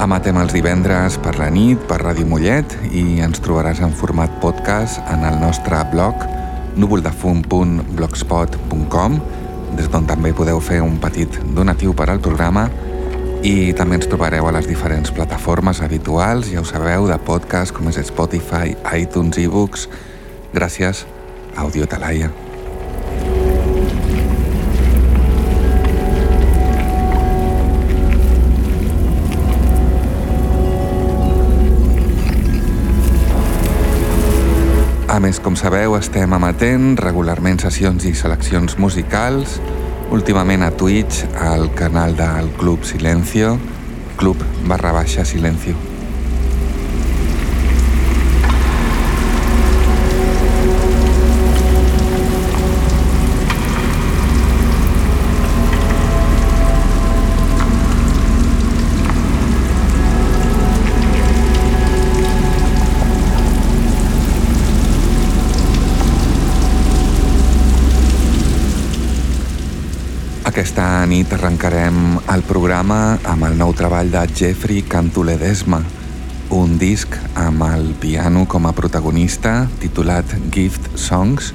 Amatem els divendres per la nit per Ràdio Mollet i ens trobaràs en format podcast en el nostre blog núvoldefum.blogspot.com des d'on també podeu fer un petit donatiu per al programa i també ens trobareu a les diferents plataformes habituals, ja ho sabeu, de podcast com és Spotify, iTunes, e-books. Gràcies, Audio Talaia. Com sabeu, estem amatent regularment sessions i seleccions musicals, últimament a Twitch, al canal del Club Silencio, club barra baixa silencio. Aquesta nit arrencarem el programa amb el nou treball de Jeffrey Cantuledesma, un disc amb el piano com a protagonista titulat Gift Songs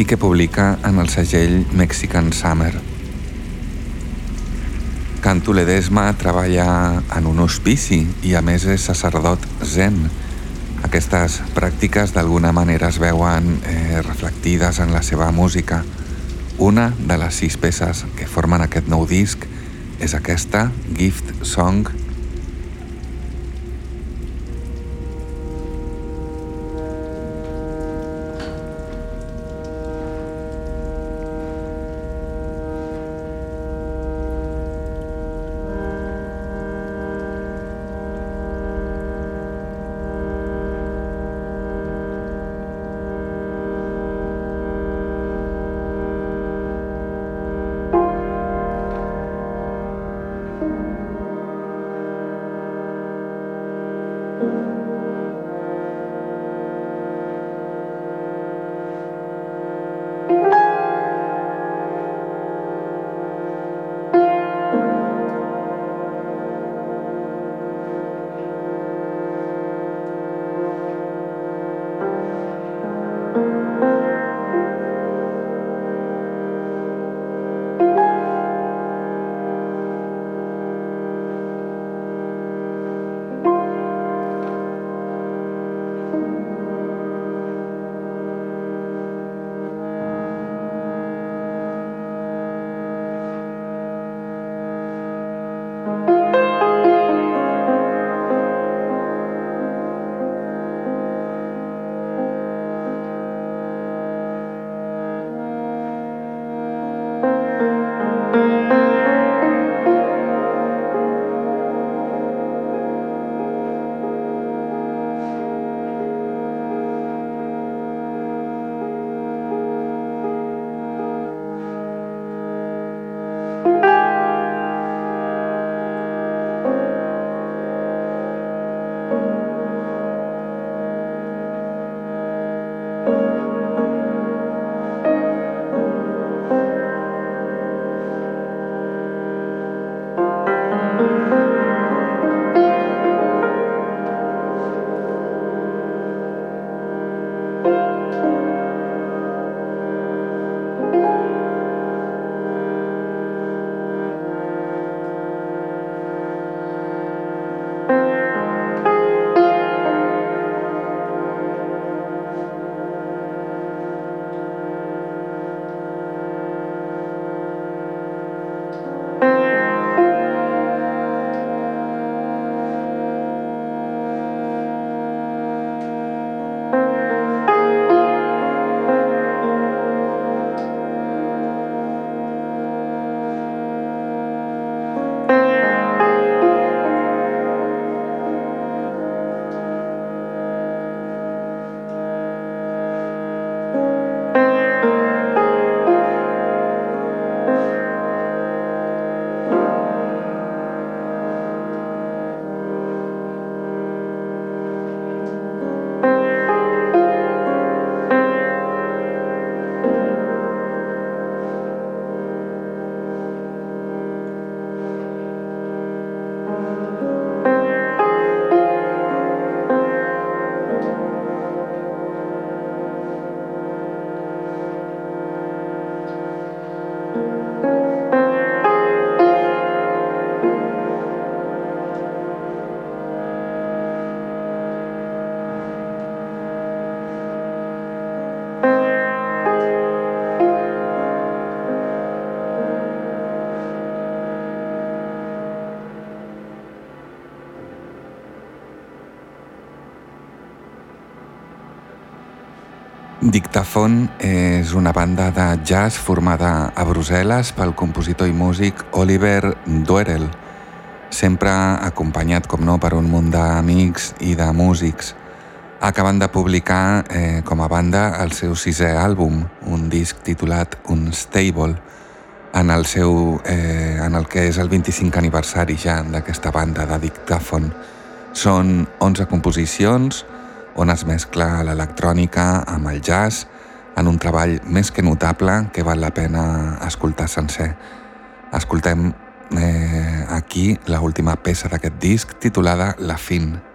i que publica en el segell Mexican Summer. Cantuledesma treballa en un hospici i a més és sacerdot zen. Aquestes pràctiques d'alguna manera es veuen eh, reflectides en la seva música. Una de les sis peces que formen aquest nou disc és aquesta, Gift Song, Dictafon és una banda de jazz formada a Brussel·les pel compositor i músic Oliver Duerel, sempre acompanyat, com no, per un munt d'amics i de músics. Acaben de publicar eh, com a banda el seu sisè àlbum, un disc titulat Unstable, en el, seu, eh, en el que és el 25 aniversari ja d'aquesta banda de Dictafon. Són 11 composicions, on es mescla l'electrònica amb el jazz en un treball més que notable que val la pena escoltar sencer. Escoltem eh, aquí l'última última peça d'aquest disc titulada La Fin. Doncs molt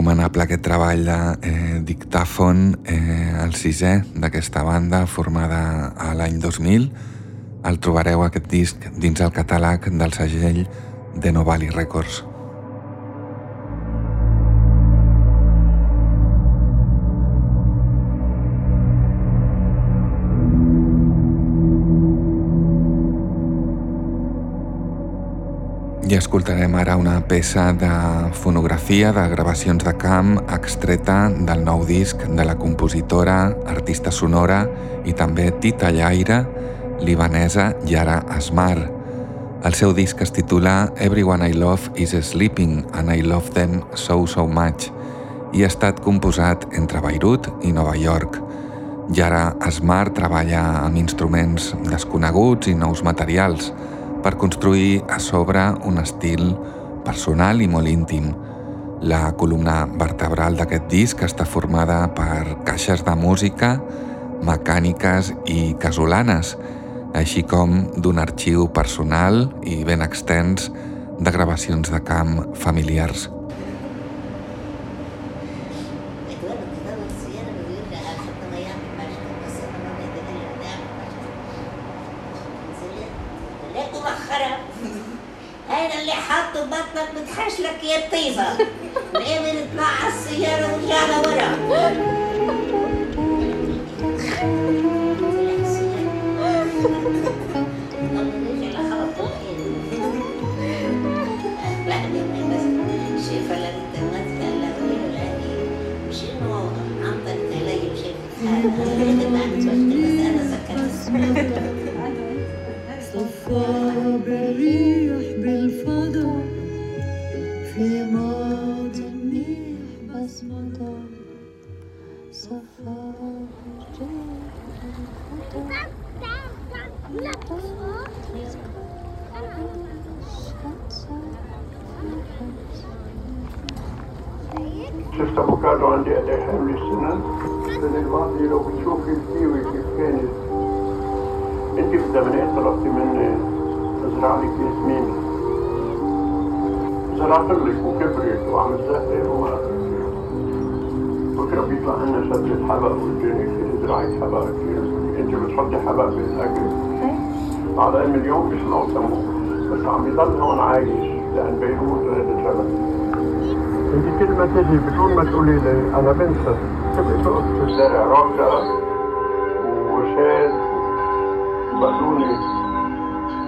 recomanable aquest treball de eh, Dictàfon, eh, el sisè d'aquesta banda formada a l'any 2000. El trobareu aquest disc dins el catàleg del segell de Novali Records. I escoltarem ara una peça de fonografia de gravacions de camp extreta del nou disc de la compositora, artista sonora i també Tita Llaire, libanesa Yara Asmar. El seu disc es titula Everyone I Love is Sleeping and I Love Them So So Much i ha estat composat entre Beirut i Nova York. Yara Asmar treballa amb instruments desconeguts i nous materials, per construir a sobre un estil personal i molt íntim. La columna vertebral d'aquest disc està formada per caixes de música, mecàniques i casolanes, així com d'un arxiu personal i ben extens de gravacions de camp familiars. أنا بنسى تبقى تقف في الشارع رافع وشاد بقولوني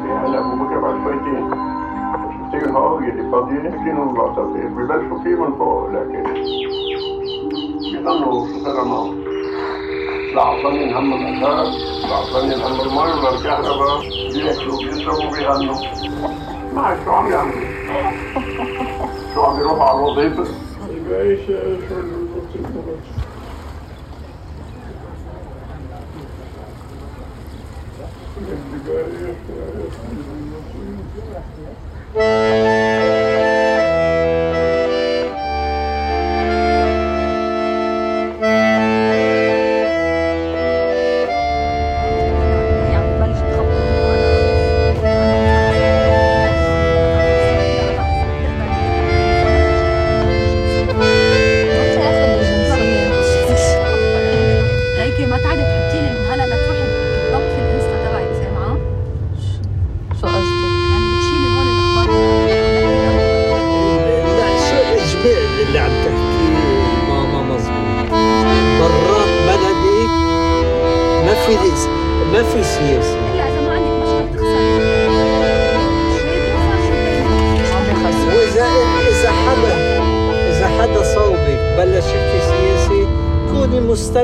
يعني ابو بكر بعد شويتين شفتين الهواوية اللي فاضيين يحكينوا العصافير ببلشوا فيه من فوق لكن بيضلوا لا عطانين هم الأساس لا عطانين هم المي ولا الكهرباء بياكلوا بيشربوا بيغنوا ما شو عم يعملوا شو عم يروحوا على الوظيفة wijze zullen de toekomst.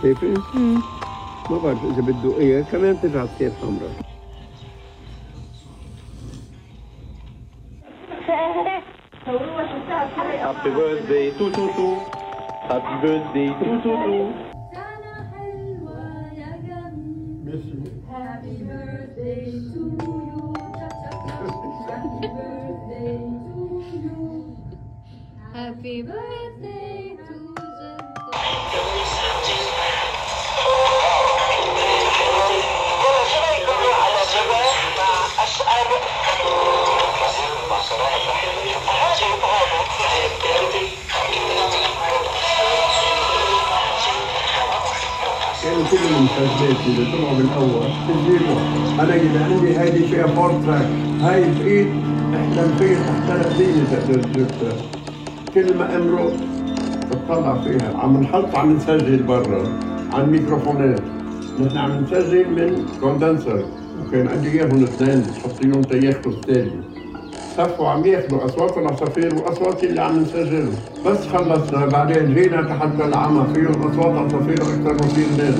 Papers? Mm. Ma parx se biddu hija kemm hemm tiġat. Happy birthday to Tutu. Happy birthday to Tutu. To you. Happy birthday to you. Happy birthday. كلهم مسجلات كذا طلعوا بالأول تسجيلوا أنا إذا عندي هذه فيها فور تراك هاي بايد احلم فيها تحت زينة تقدر تشوفها كل ما امرق بتطلع فيها. عم نحط عم نسجل برا على الميكروفونات. نحن عم نسجل من كوندنسر. وكان عندي إياهم اثنين بتحطيهم تياخذوا ستيريو صفوا عم ياخذوا اصوات العصافير وأصوات اللي عم نسجله بس خلصنا بعدين جينا تحت العمى فيهم أصوات عصافير أكثر ما في لبنان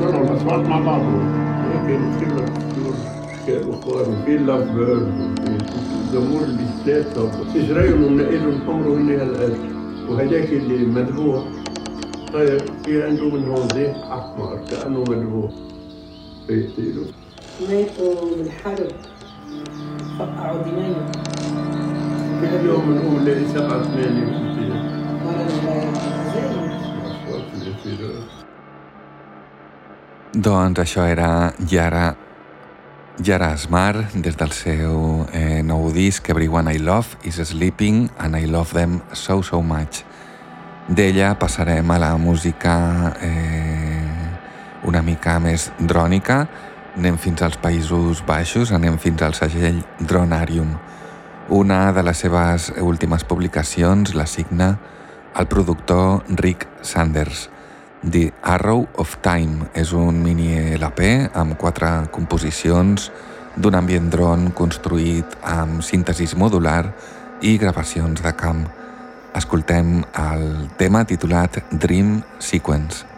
كلهم الاصوات مع بعضهم هيك دكتور كانوا أخبار وفي لاف بيرد الزمور اللي ثلاثة اجريهم ومنقلهم حمر وهن هالقد. وهداك اللي مدبوح طيب في عنده من هون زيت أحمر كأنه مدبوح فيقتلوا ماتوا بالحرب فقعوا دمايهم كل يوم نقول لي سبعة ثمانية وستين مرة زي أصوات اللي في ده. Doncs això era Yara, Yara Asmar des del seu eh, nou disc Everyone I Love is Sleeping and I Love Them So So Much. D'ella passarem a la música eh, una mica més drònica, anem fins als Països Baixos, anem fins al segell Dronarium. Una de les seves últimes publicacions la signa el productor Rick Sanders. The Arrow of Time és un mini LP amb quatre composicions d'un ambient dron construït amb síntesis modular i gravacions de camp. Escoltem el tema titulat Dream Sequence.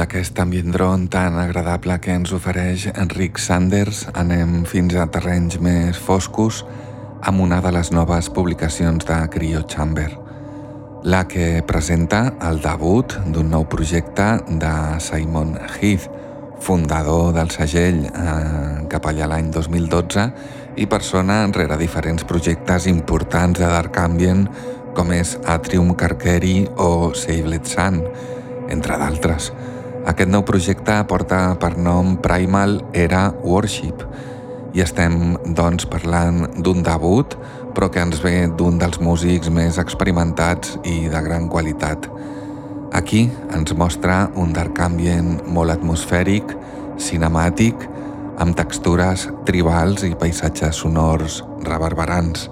D'aquest ambient dron tan agradable que ens ofereix Enric Sanders anem fins a terrenys més foscos amb una de les noves publicacions de Cryo Chamber, la que presenta el debut d'un nou projecte de Simon Heath, fundador del segell eh, cap allà l'any 2012 i persona rere diferents projectes importants de Dark Ambient com és Atrium Carqueri o Saved Sun, entre d'altres. Aquest nou projecte porta per nom Primal Era Worship i estem, doncs, parlant d'un debut, però que ens ve d'un dels músics més experimentats i de gran qualitat. Aquí ens mostra un dark ambient molt atmosfèric, cinemàtic, amb textures tribals i paisatges sonors reverberants.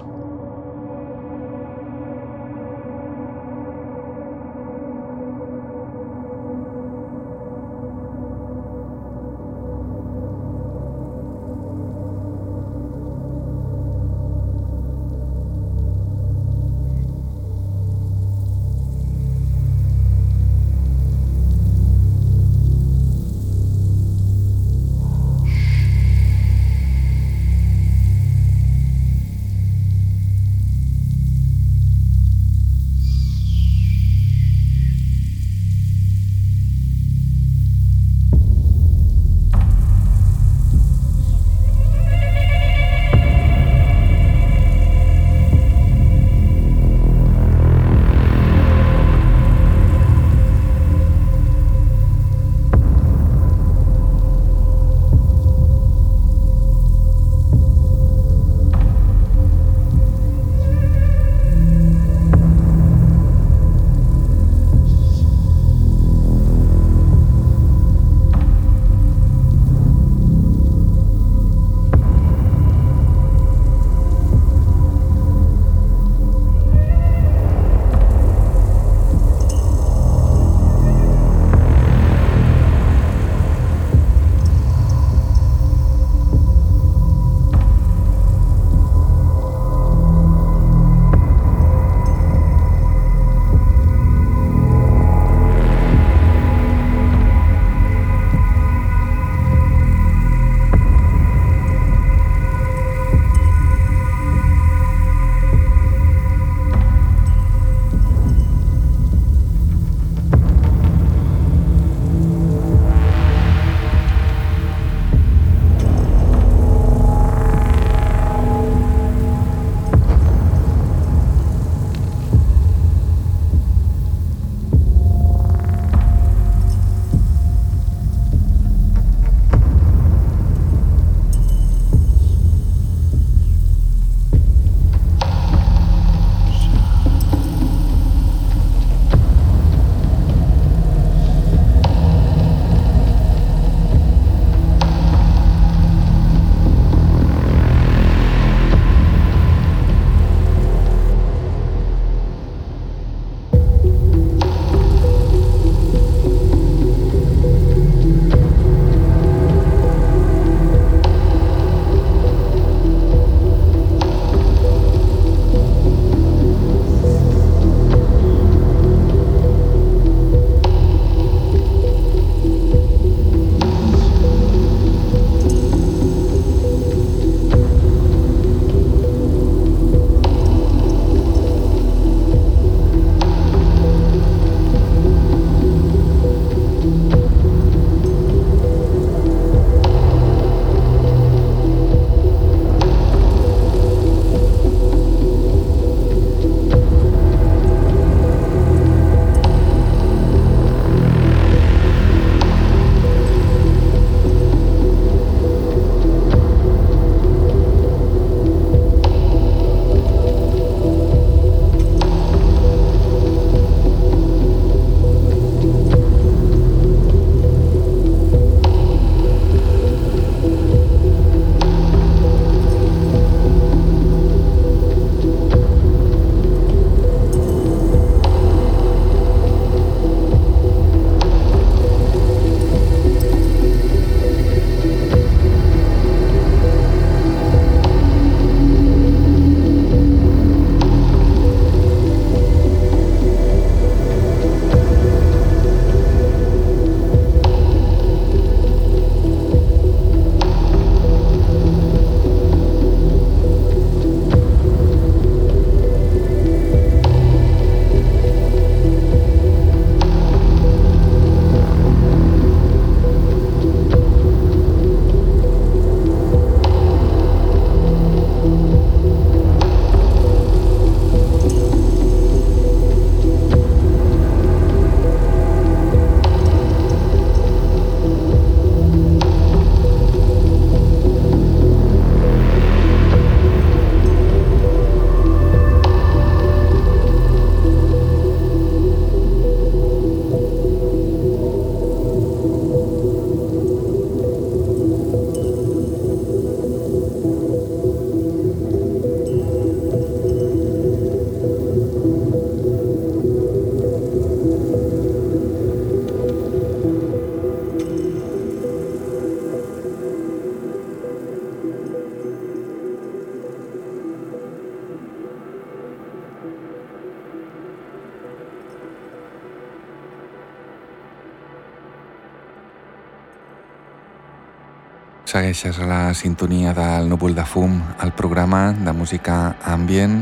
Segueixes a la sintonia del núvol de fum, el programa de música ambient,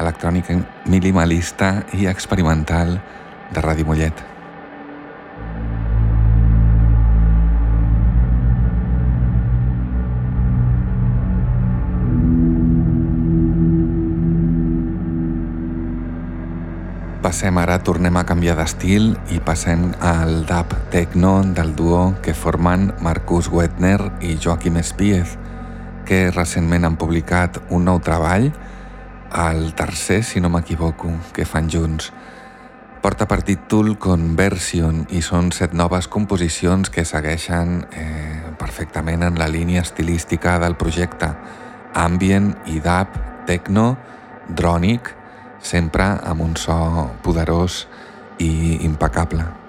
electrònica minimalista i experimental de Ràdio Mollet. Passem ara, tornem a canviar d'estil i passem al dub techno del duo que formen Marcus Wetner i Joaquim Espiez, que recentment han publicat un nou treball, el tercer, si no m'equivoco, que fan junts. Porta per títol Conversion i són set noves composicions que segueixen eh, perfectament en la línia estilística del projecte. Ambient i dub, techno, drònic, sempre amb un so poderós i impecable.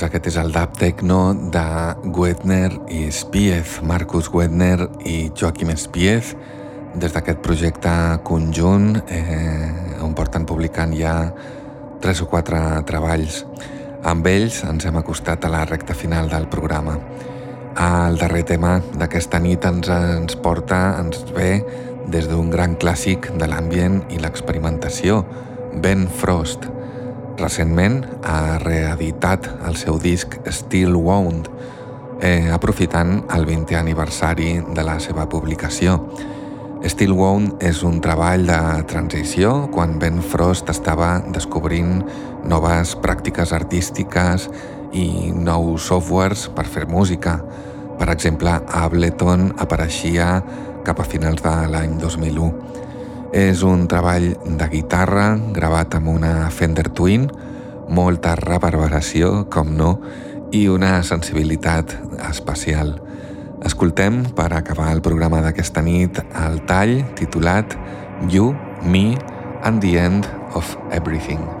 Doncs aquest és el dub techno de Wedner i Spiez, Marcus Wedner i Joaquim Spiez, des d'aquest projecte conjunt eh, on porten publicant ja tres o quatre treballs. Amb ells ens hem acostat a la recta final del programa. El darrer tema d'aquesta nit ens, ens porta, ens ve des d'un gran clàssic de l'ambient i l'experimentació, Ben Frost, recentment ha reeditat el seu disc Still Wound, eh, aprofitant el 20è aniversari de la seva publicació. Still Wound és un treball de transició quan Ben Frost estava descobrint noves pràctiques artístiques i nous softwares per fer música. Per exemple, Ableton apareixia cap a finals de l'any 2001. És un treball de guitarra gravat amb una Fender Twin, molta reverberació, com no, i una sensibilitat especial. Escoltem, per acabar el programa d'aquesta nit, el tall titulat You, Me and the End of Everything.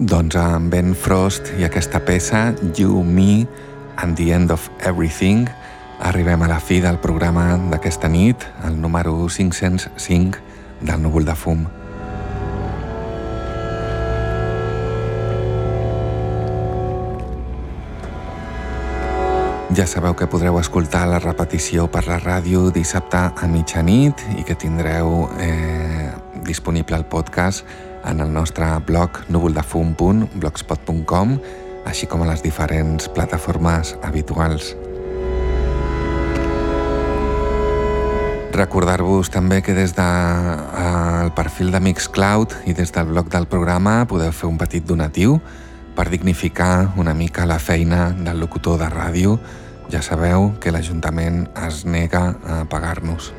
Doncs amb Ben Frost i aquesta peça, You, Me and the End of Everything, arribem a la fi del programa d'aquesta nit, el número 505 del núvol de fum. Ja sabeu que podreu escoltar la repetició per la ràdio dissabte a mitjanit i que tindreu eh, disponible el podcast en el nostre blog núvoldefum.blogspot.com així com a les diferents plataformes habituals. Recordar-vos també que des del de, perfil de Mixcloud i des del blog del programa podeu fer un petit donatiu per dignificar una mica la feina del locutor de ràdio. Ja sabeu que l'Ajuntament es nega a pagar-nos.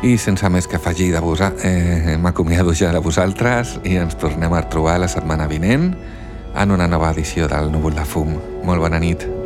I sense més que afegir de vos, eh, m'acomiado ja de vosaltres i ens tornem a trobar la setmana vinent en una nova edició del Núvol de Fum. Molt bona nit.